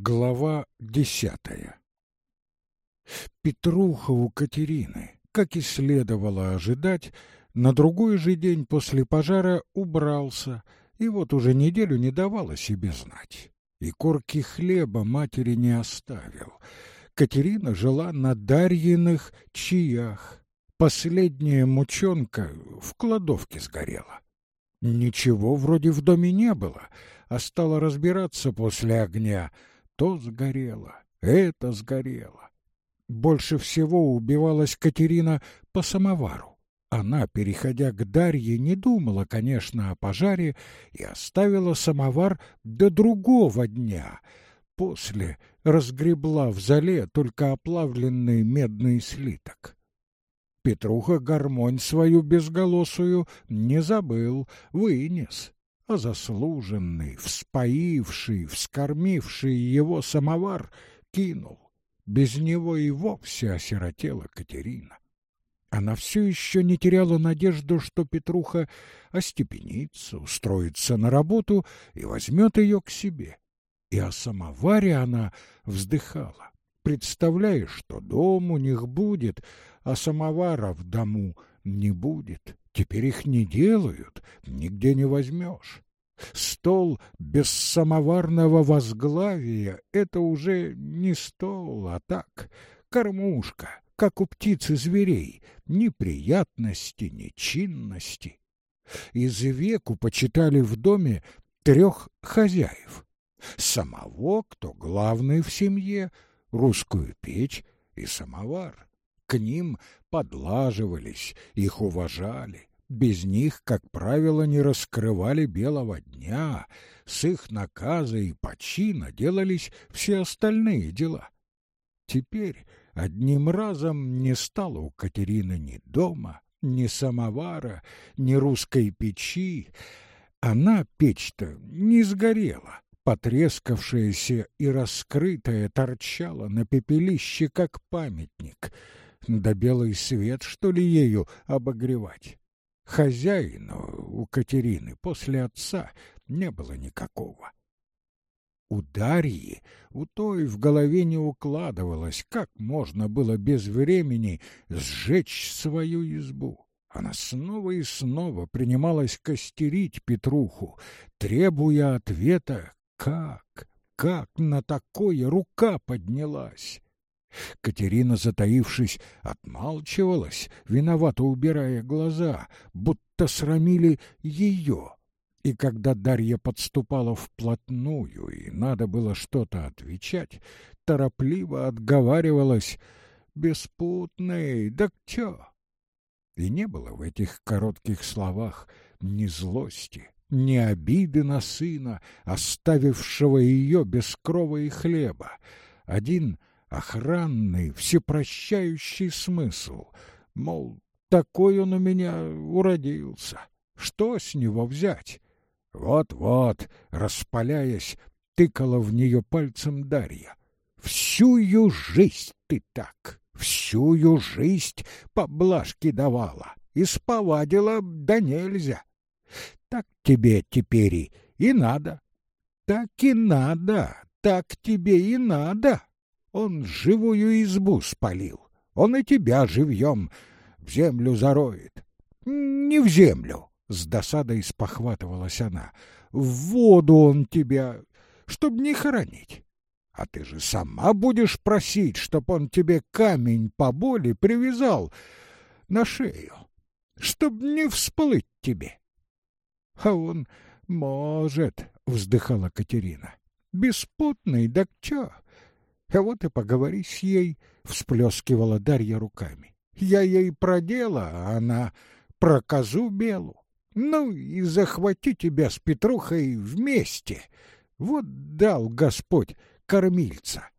Глава десятая Петруха у Катерины, как и следовало ожидать, на другой же день после пожара убрался, и вот уже неделю не давал о себе знать. И корки хлеба матери не оставил. Катерина жила на Дарьиных чаях. Последняя мучонка в кладовке сгорела. Ничего вроде в доме не было, а стала разбираться после огня. То сгорело, это сгорело. Больше всего убивалась Катерина по самовару. Она, переходя к Дарье, не думала, конечно, о пожаре и оставила самовар до другого дня. После разгребла в зале только оплавленный медный слиток. Петруха гармонь свою безголосую не забыл, вынес, а заслуженный, вспоивший, вскормивший его самовар кинул. Без него и вовсе осиротела Катерина. Она все еще не теряла надежду, что Петруха остепенится, устроится на работу и возьмет ее к себе. И о самоваре она вздыхала, представляя, что дом у них будет, а самовара в дому не будет. Теперь их не делают, нигде не возьмешь. Стол без самоварного возглавия — это уже не стол, а так, кормушка, как у птиц и зверей, ни приятности, ни чинности. Из веку почитали в доме трех хозяев. Самого, кто главный в семье, русскую печь и самовар. К ним подлаживались, их уважали. Без них, как правило, не раскрывали белого дня. С их наказа и почина делались все остальные дела. Теперь одним разом не стало у Катерины ни дома, ни самовара, ни русской печи. Она, печь-то, не сгорела потрескавшаяся и раскрытая, торчала на пепелище, как памятник — да белый свет, что ли, ею обогревать? Хозяина у Катерины после отца не было никакого. У Дарьи, у той в голове не укладывалось, как можно было без времени сжечь свою избу. Она снова и снова принималась костерить Петруху, требуя ответа «Как? Как на такое рука поднялась?» Катерина, затаившись, отмалчивалась, виновато убирая глаза, будто срамили ее. И когда Дарья подступала вплотную, и надо было что-то отвечать, торопливо отговаривалась «Беспутный, да чё?» И не было в этих коротких словах ни злости, ни обиды на сына, оставившего ее без крова и хлеба. Один охранный, всепрощающий смысл. Мол, такой он у меня уродился. Что с него взять? Вот-вот, распаляясь, тыкала в нее пальцем Дарья. Всю жизнь ты так, всю жизнь поблажки давала, и сповадила да нельзя. Так тебе теперь и надо. Так и надо, так тебе и надо. Он живую избу спалил. Он и тебя живьем в землю зароет. Не в землю, с досадой спохватывалась она. В воду он тебя, чтоб не хоронить. А ты же сама будешь просить, чтоб он тебе камень по боли привязал на шею, чтоб не всплыть тебе. А он может, вздыхала Катерина. Беспутный, да чё? А вот и поговори с ей, всплескивала Дарья руками. Я ей про дело, а она про козу белу. Ну и захвати тебя с Петрухой вместе. Вот дал Господь кормильца.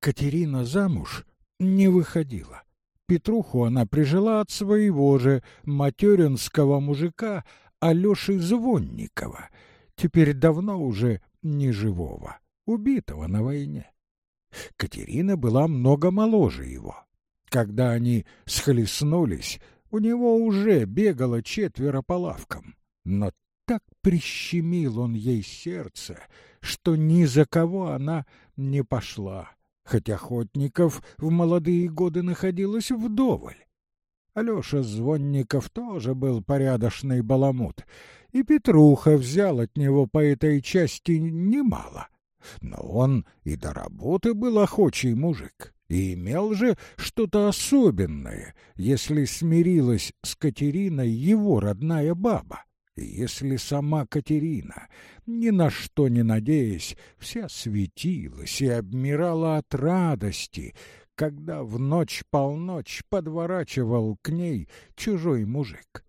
Катерина замуж не выходила. Петруху она прижила от своего же материнского мужика Алёши Звонникова, теперь давно уже не живого, убитого на войне. Катерина была много моложе его. Когда они схлестнулись, у него уже бегало четверо по лавкам. Но так прищемил он ей сердце, что ни за кого она не пошла, хоть охотников в молодые годы находилось вдоволь. Алёша Звонников тоже был порядочный баламут, и Петруха взял от него по этой части немало. Но он и до работы был охочий мужик, и имел же что-то особенное, если смирилась с Катериной его родная баба. И если сама Катерина, ни на что не надеясь, вся светилась и обмирала от радости, когда в ночь-полночь подворачивал к ней чужой мужик.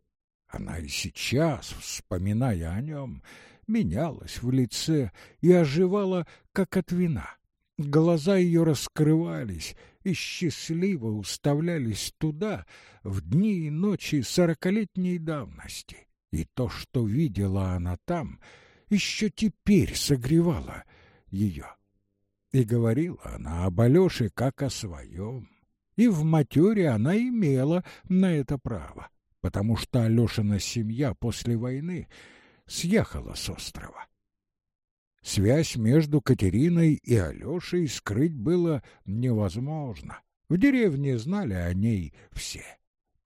Она и сейчас, вспоминая о нем, менялась в лице и оживала, как от вина. Глаза ее раскрывались и счастливо уставлялись туда в дни и ночи сорокалетней давности. И то, что видела она там, еще теперь согревало ее. И говорила она об Алёше как о своем. И в матере она имела на это право, потому что Алёшина семья после войны съехала с острова. Связь между Катериной и Алешей скрыть было невозможно. В деревне знали о ней все.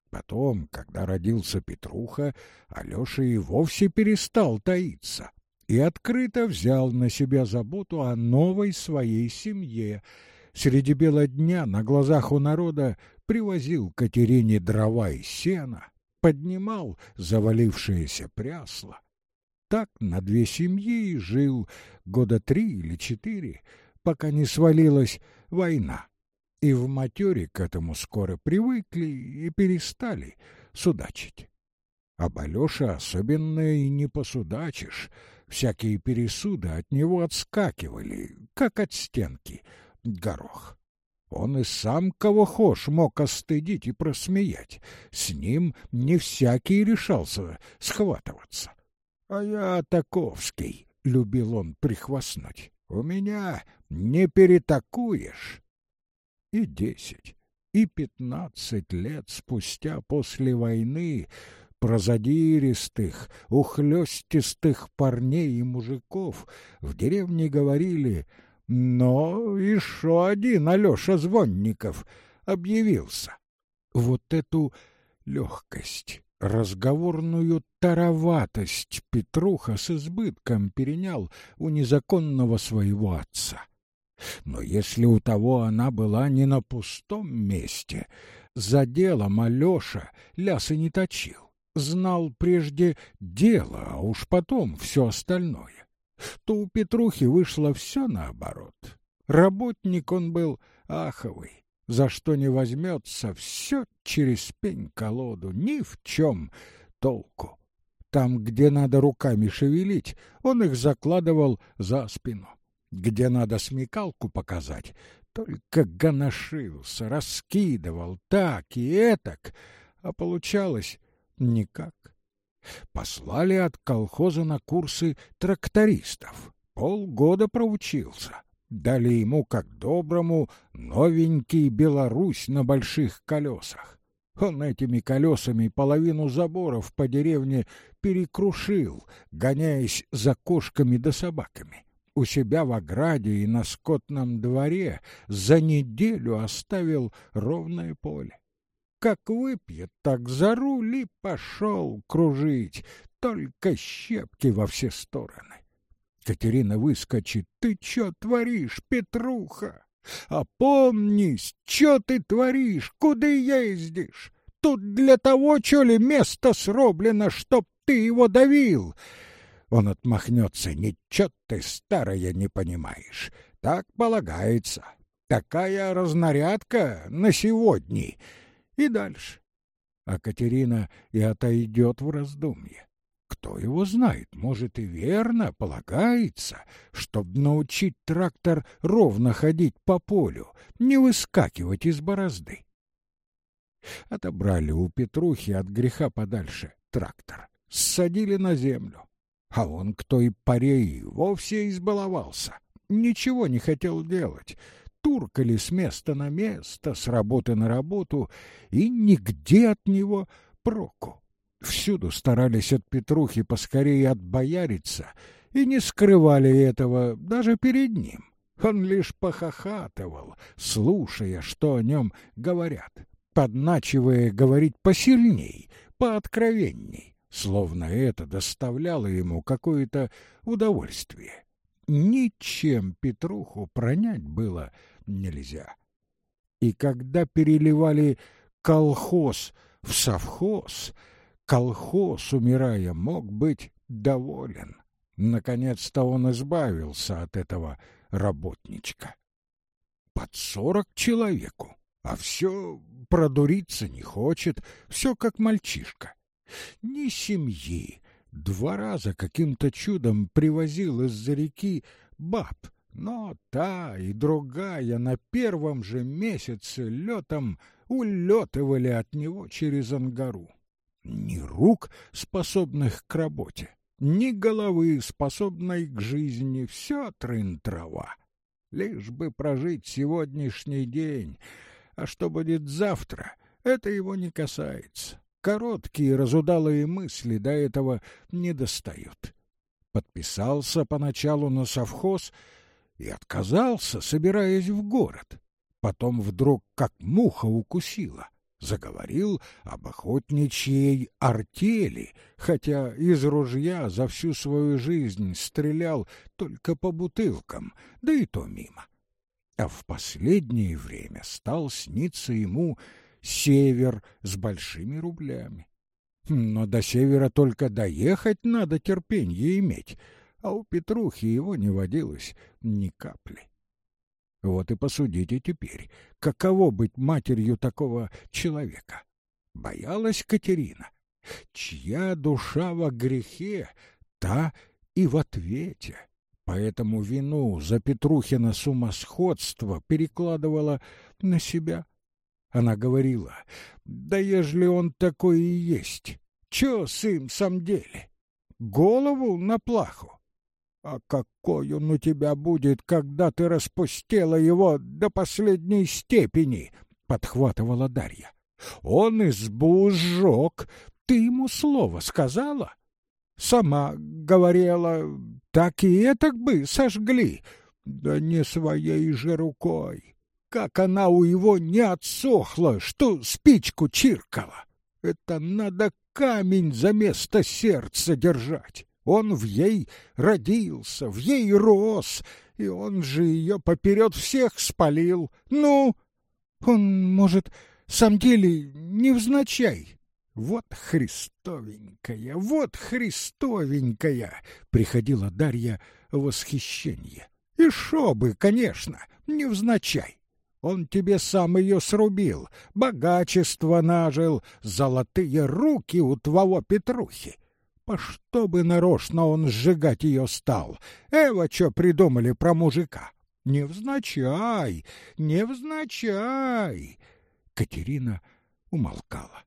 Потом, когда родился Петруха, Алеша и вовсе перестал таиться и открыто взял на себя заботу о новой своей семье. Среди бела дня на глазах у народа привозил Катерине дрова и сена, поднимал завалившееся прясло. Так на две семьи жил года три или четыре, пока не свалилась война. И в матере к этому скоро привыкли и перестали судачить. Об Алёше особенно и не посудачишь. Всякие пересуды от него отскакивали, как от стенки, горох. Он и сам кого хошь мог остыдить и просмеять. С ним не всякий решался схватываться. А я таковский, — любил он прихвастнуть. У меня не перетакуешь. И десять, и пятнадцать лет спустя после войны прозадиристых, ухлёстистых парней и мужиков в деревне говорили «Но еще один Алеша Звонников объявился». Вот эту легкость, разговорную тароватость Петруха с избытком перенял у незаконного своего отца. Но если у того она была не на пустом месте, за делом Алеша лясы не точил, знал прежде дело, а уж потом все остальное, то у Петрухи вышло все наоборот. Работник он был аховый, за что не возьмется, все через пень-колоду, ни в чем толку. Там, где надо руками шевелить, он их закладывал за спину. Где надо смекалку показать, только гоношился, раскидывал так и этак, а получалось никак. Послали от колхоза на курсы трактористов. Полгода проучился. Дали ему, как доброму, новенький Беларусь на больших колесах. Он этими колесами половину заборов по деревне перекрушил, гоняясь за кошками да собаками. У себя в ограде и на скотном дворе за неделю оставил ровное поле. Как выпьет, так за руль и пошел кружить, только щепки во все стороны. Катерина выскочит. «Ты чё творишь, Петруха? Опомнись, чё ты творишь? Куда ездишь? Тут для того, чё ли, место сроблено, чтоб ты его давил?» Он отмахнется. «Ничего ты, старая, не понимаешь. Так полагается. Такая разнарядка на сегодня». И дальше. А Катерина и отойдет в раздумье. Кто его знает, может и верно полагается, чтобы научить трактор ровно ходить по полю, не выскакивать из борозды. Отобрали у Петрухи от греха подальше трактор, ссадили на землю. А он к той паре вовсе избаловался, ничего не хотел делать, туркали с места на место, с работы на работу, и нигде от него проку. Всюду старались от Петрухи поскорее отбояриться и не скрывали этого даже перед ним. Он лишь похохатывал, слушая, что о нем говорят, подначивая говорить посильней, пооткровенней, словно это доставляло ему какое-то удовольствие. Ничем Петруху пронять было нельзя. И когда переливали колхоз в совхоз, колхоз, умирая, мог быть доволен. Наконец-то он избавился от этого работничка. Под сорок человеку, а все продуриться не хочет, все как мальчишка. Ни семьи, два раза каким-то чудом привозил из-за реки баб, но та и другая на первом же месяце летом улетывали от него через ангару. Ни рук, способных к работе, ни головы, способной к жизни, все трын-трава. Лишь бы прожить сегодняшний день, а что будет завтра, это его не касается. Короткие разудалые мысли до этого не достают. Подписался поначалу на совхоз и отказался, собираясь в город. Потом вдруг как муха укусила заговорил об охотничьей артели, хотя из ружья за всю свою жизнь стрелял только по бутылкам, да и то мимо. А в последнее время стал сниться ему север с большими рублями. Но до севера только доехать надо терпенье иметь, а у Петрухи его не водилось ни капли. Вот и посудите теперь, каково быть матерью такого человека. Боялась Катерина. Чья душа во грехе, та и в ответе. Поэтому вину за Петрухина сумасходство перекладывала на себя. Она говорила, да ежели он такой и есть, чё с им сам деле? Голову на плаху. А какой он у тебя будет, когда ты распустила его до последней степени, подхватывала Дарья. Он избу сжег, ты ему слово сказала? Сама говорила, так и это бы сожгли, да не своей же рукой. Как она у его не отсохла, что спичку чиркала. Это надо камень за место сердца держать. Он в ей родился, в ей рос, и он же ее поперед всех спалил. Ну, он, может, сам деле невзначай. Вот Христовенькая, вот Христовенькая, приходила Дарья в восхищение. И шо бы, конечно, невзначай. Он тебе сам ее срубил, богачество нажил, золотые руки у твоего Петрухи. По что бы нарочно он сжигать ее стал? Эва что придумали про мужика? Невзначай, невзначай. Катерина умолкала.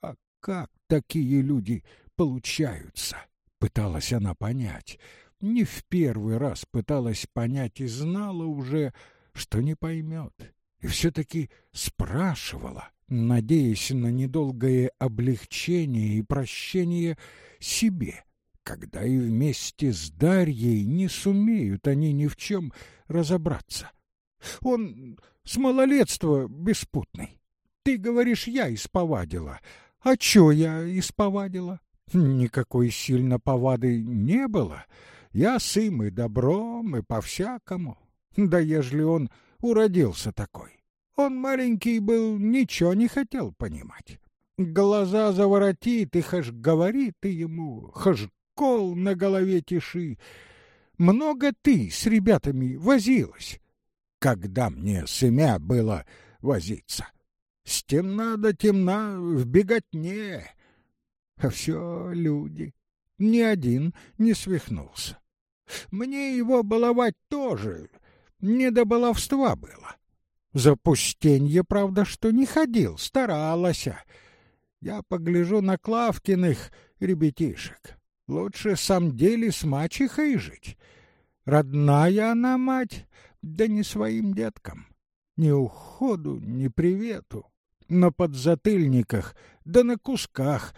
А как такие люди получаются? Пыталась она понять. Не в первый раз пыталась понять и знала уже, что не поймет. И все-таки спрашивала, надеясь на недолгое облегчение и прощение себе, когда и вместе с Дарьей не сумеют они ни в чем разобраться. Он с малолетства беспутный. Ты говоришь, я исповадила. А чё я исповадила? Никакой сильно повады не было. Я с им и добром, и по-всякому. Да ежели он уродился такой. Он маленький был, ничего не хотел понимать глаза заворотит, и хаж говорит ты ему, хаж кол на голове тиши. Много ты с ребятами возилась. Когда мне семя было возиться? С темна до темна в беготне. А все люди. Ни один не свихнулся. Мне его баловать тоже не до баловства было. Запустенье, правда, что не ходил, старалась. Я погляжу на Клавкиных ребятишек. Лучше сам деле с мачехой жить. Родная она мать, да не своим деткам. Ни уходу, ни привету. На подзатыльниках, да на кусках.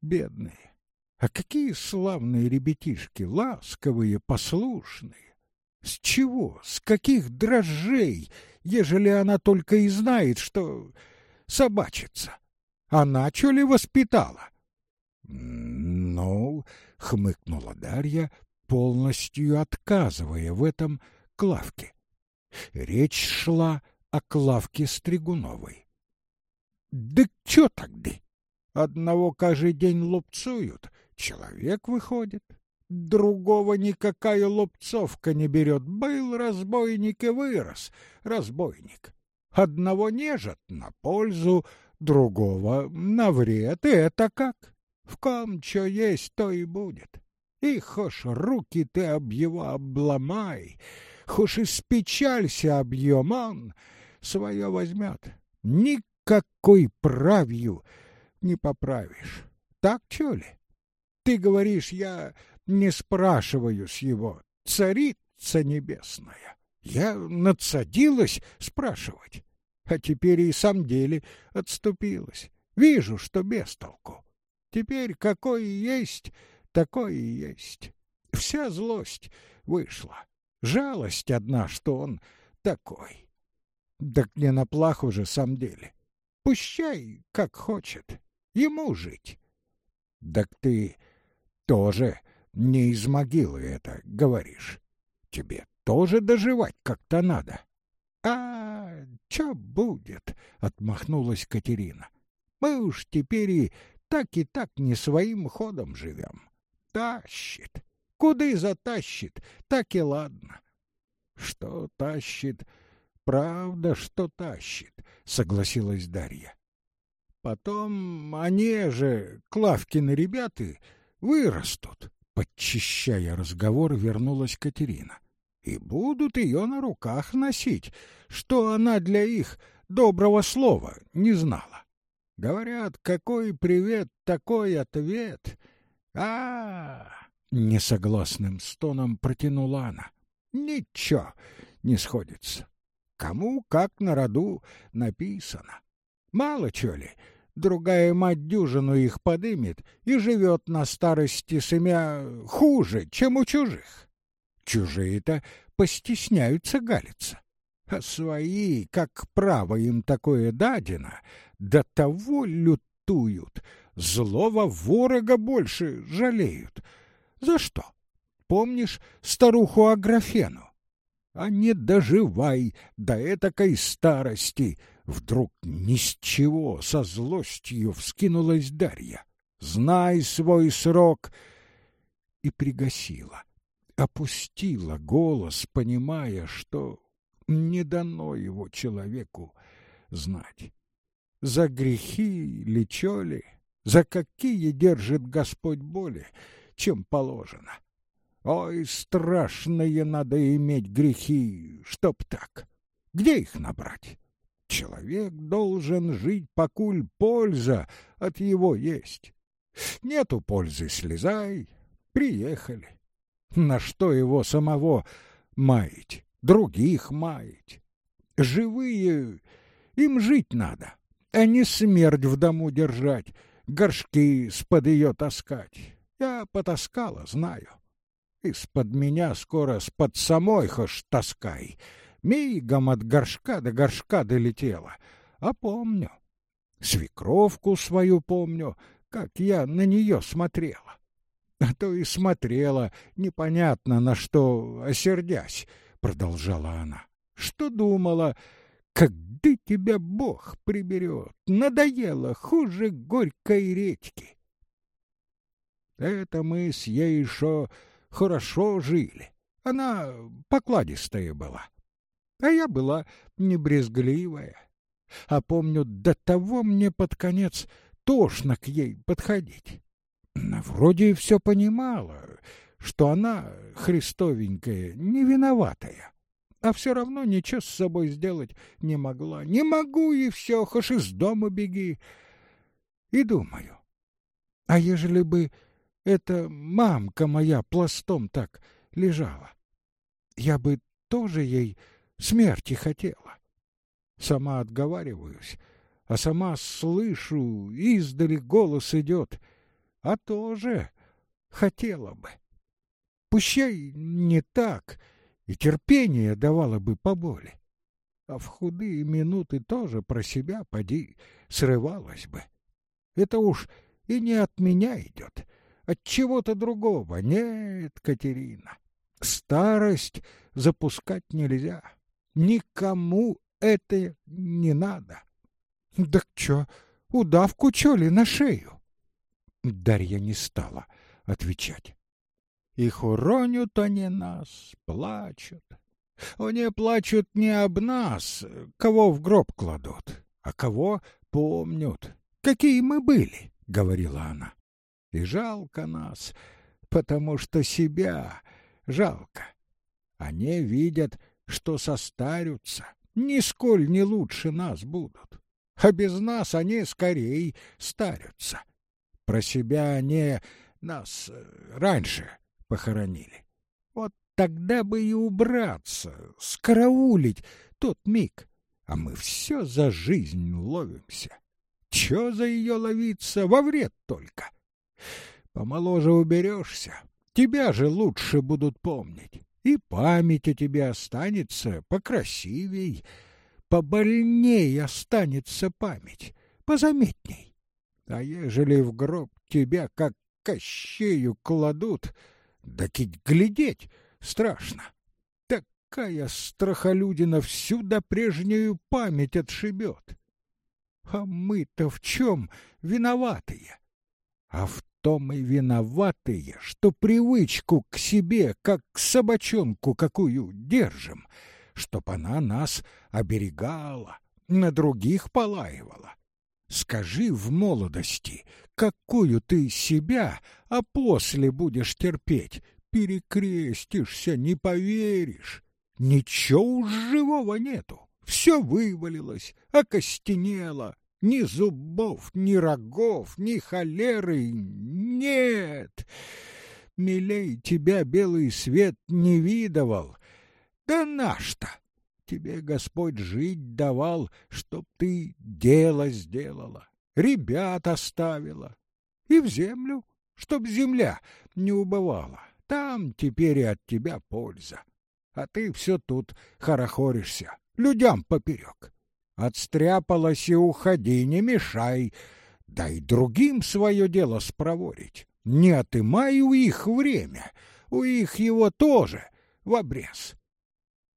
Бедные. А какие славные ребятишки, ласковые, послушные. С чего, с каких дрожжей, ежели она только и знает, что собачится? Она что ли воспитала? Ну, хмыкнула Дарья, полностью отказывая в этом Клавке. Речь шла о Клавке Стригуновой. Да чё тогда? Одного каждый день лупцуют, человек выходит. Другого никакая лупцовка не берет. Был разбойник и вырос разбойник. Одного нежат на пользу, другого на вред. И это как? В ком что есть, то и будет. И хошь руки ты об его обломай, хошь испечалься объем, он свое возьмет. Никакой правью не поправишь. Так что ли? Ты говоришь, я не спрашиваю с его, царица небесная. Я надсадилась спрашивать, а теперь и сам деле отступилась. Вижу, что без толку. Теперь какой есть, такой и есть. Вся злость вышла. Жалость одна, что он такой. Так не на плаху же сам деле. Пущай, как хочет. Ему жить. Так ты тоже не из могилы это говоришь. Тебе тоже доживать как-то надо. А, что будет? отмахнулась Катерина. Мы уж теперь и так и так не своим ходом живем. Тащит. Куды затащит, так и ладно. Что тащит? Правда, что тащит, согласилась Дарья. Потом они же, Клавкины ребята, вырастут. Подчищая разговор, вернулась Катерина. И будут ее на руках носить, что она для их доброго слова не знала. Говорят, какой привет, такой ответ. А, несогласным стоном протянула она. Ничего не сходится. Кому как на роду написано. Мало чё ли, другая мать дюжину их подымет и живет на старости семья хуже, чем у чужих. Чужие-то постесняются галиться, а свои, как право им такое дадено, до того лютуют, злого ворога больше жалеют. За что? Помнишь старуху Аграфену? А не доживай до этакой старости — Вдруг ни с чего со злостью вскинулась Дарья. «Знай свой срок!» И пригасила, опустила голос, понимая, что не дано его человеку знать. За грехи ли чё ли, за какие держит Господь боли, чем положено. Ой, страшные надо иметь грехи, чтоб так. Где их набрать? Человек должен жить, покуль польза от его есть. Нету пользы, слезай. Приехали. На что его самого маять, других маять? Живые, им жить надо, а не смерть в дому держать, горшки с-под ее таскать. Я потаскала, знаю. Из-под меня скоро с-под самой хошь таскай — мигом от горшка до горшка долетела. А помню. Свекровку свою помню, как я на нее смотрела. А то и смотрела, непонятно на что, осердясь, продолжала она. Что думала, когда тебя Бог приберет? Надоело, хуже горькой редьки. Это мы с ей еще хорошо жили. Она покладистая была. А я была небрезгливая. А помню, до того мне под конец тошно к ей подходить. Вроде и все понимала, что она, христовенькая, не виноватая. А все равно ничего с собой сделать не могла. Не могу, и все, хоть из дома беги. И думаю, а ежели бы эта мамка моя пластом так лежала, я бы тоже ей смерти хотела. Сама отговариваюсь, а сама слышу, издали голос идет. а тоже хотела бы. Пущай не так, и терпение давало бы поболе. А в худые минуты тоже про себя, поди, срывалась бы. Это уж и не от меня идет, от чего-то другого. Нет, Катерина, старость запускать нельзя. Никому это не надо. Да чё, удавку чё на шею? Дарья не стала отвечать. Их уронят они нас, плачут. Они плачут не об нас, кого в гроб кладут, а кого помнят, какие мы были, — говорила она. И жалко нас, потому что себя жалко. Они видят, что состарятся, нисколь не лучше нас будут. А без нас они скорее старятся. Про себя они нас э, раньше похоронили. Вот тогда бы и убраться, скараулить тот миг. А мы все за жизнь ловимся. Че за ее ловиться, во вред только. Помоложе уберешься, тебя же лучше будут помнить. И память о тебе останется покрасивей, побольней останется память, позаметней. А ежели в гроб тебя, как кощею, кладут, да кить глядеть страшно. Такая страхолюдина всю до прежнюю память отшибет. А мы-то в чем виноватые? А в том и виноватые, что привычку к себе, как к собачонку какую, держим, чтоб она нас оберегала, на других полаивала. Скажи в молодости, какую ты себя, а после будешь терпеть, перекрестишься, не поверишь. Ничего уж живого нету, все вывалилось, окостенело, ни зубов, ни рогов, ни холеры нет. Милей тебя белый свет не видывал. Да наш-то! Тебе Господь жить давал, чтоб ты дело сделала, ребят оставила. И в землю, чтоб земля не убывала. Там теперь и от тебя польза. А ты все тут хорохоришься, людям поперек. Отстряпалась и уходи, не мешай. Дай другим свое дело спроворить. Не отымай у их время, у их его тоже в обрез.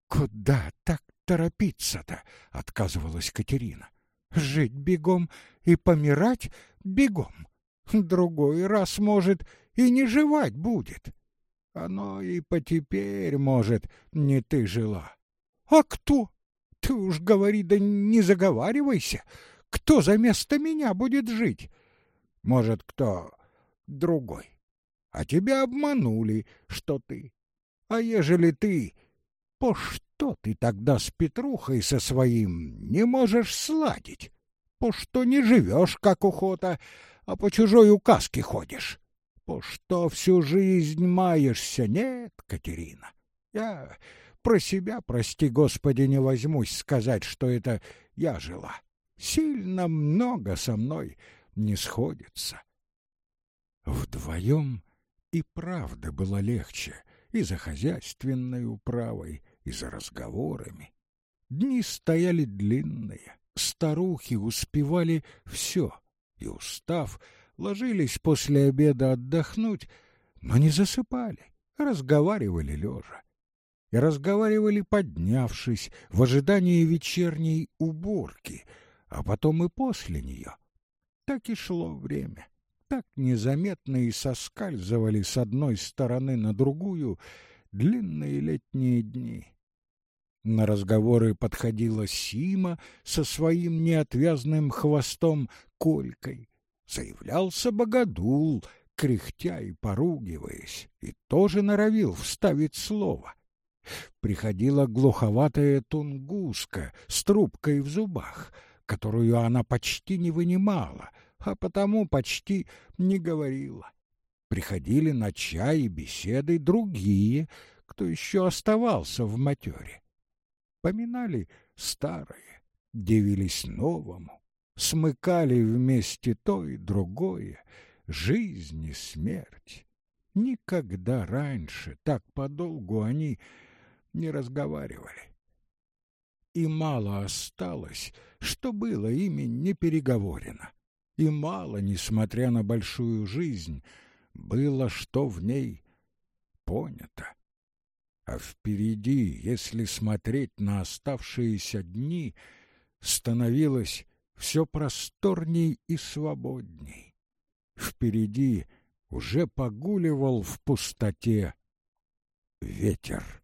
Куда так торопиться-то? отказывалась Катерина. Жить бегом и помирать бегом. Другой раз, может, и не жевать будет. Оно и потеперь, может, не ты жила. А кто? Ты уж говори, да не заговаривайся. Кто за место меня будет жить? Может, кто другой. А тебя обманули, что ты. А ежели ты, по что ты тогда с Петрухой со своим не можешь сладить? По что не живешь, как ухота, а по чужой указке ходишь? По что всю жизнь маешься? Нет, Катерина, я про себя, прости Господи, не возьмусь сказать, что это я жила. Сильно много со мной не сходится. Вдвоем и правда было легче и за хозяйственной управой, и за разговорами. Дни стояли длинные, старухи успевали все, и, устав, ложились после обеда отдохнуть, но не засыпали, разговаривали лежа и разговаривали, поднявшись, в ожидании вечерней уборки, а потом и после нее. Так и шло время. Так незаметно и соскальзывали с одной стороны на другую длинные летние дни. На разговоры подходила Сима со своим неотвязным хвостом Колькой. Заявлялся Богодул, кряхтя и поругиваясь, и тоже норовил вставить слово приходила глуховатая тунгуска с трубкой в зубах, которую она почти не вынимала, а потому почти не говорила. Приходили на чай и беседы другие, кто еще оставался в матере. Поминали старое, дивились новому, смыкали вместе то и другое, жизнь и смерть. Никогда раньше так подолгу они не разговаривали. И мало осталось, что было ими не переговорено. И мало, несмотря на большую жизнь, было, что в ней понято. А впереди, если смотреть на оставшиеся дни, становилось все просторней и свободней. Впереди уже погуливал в пустоте ветер.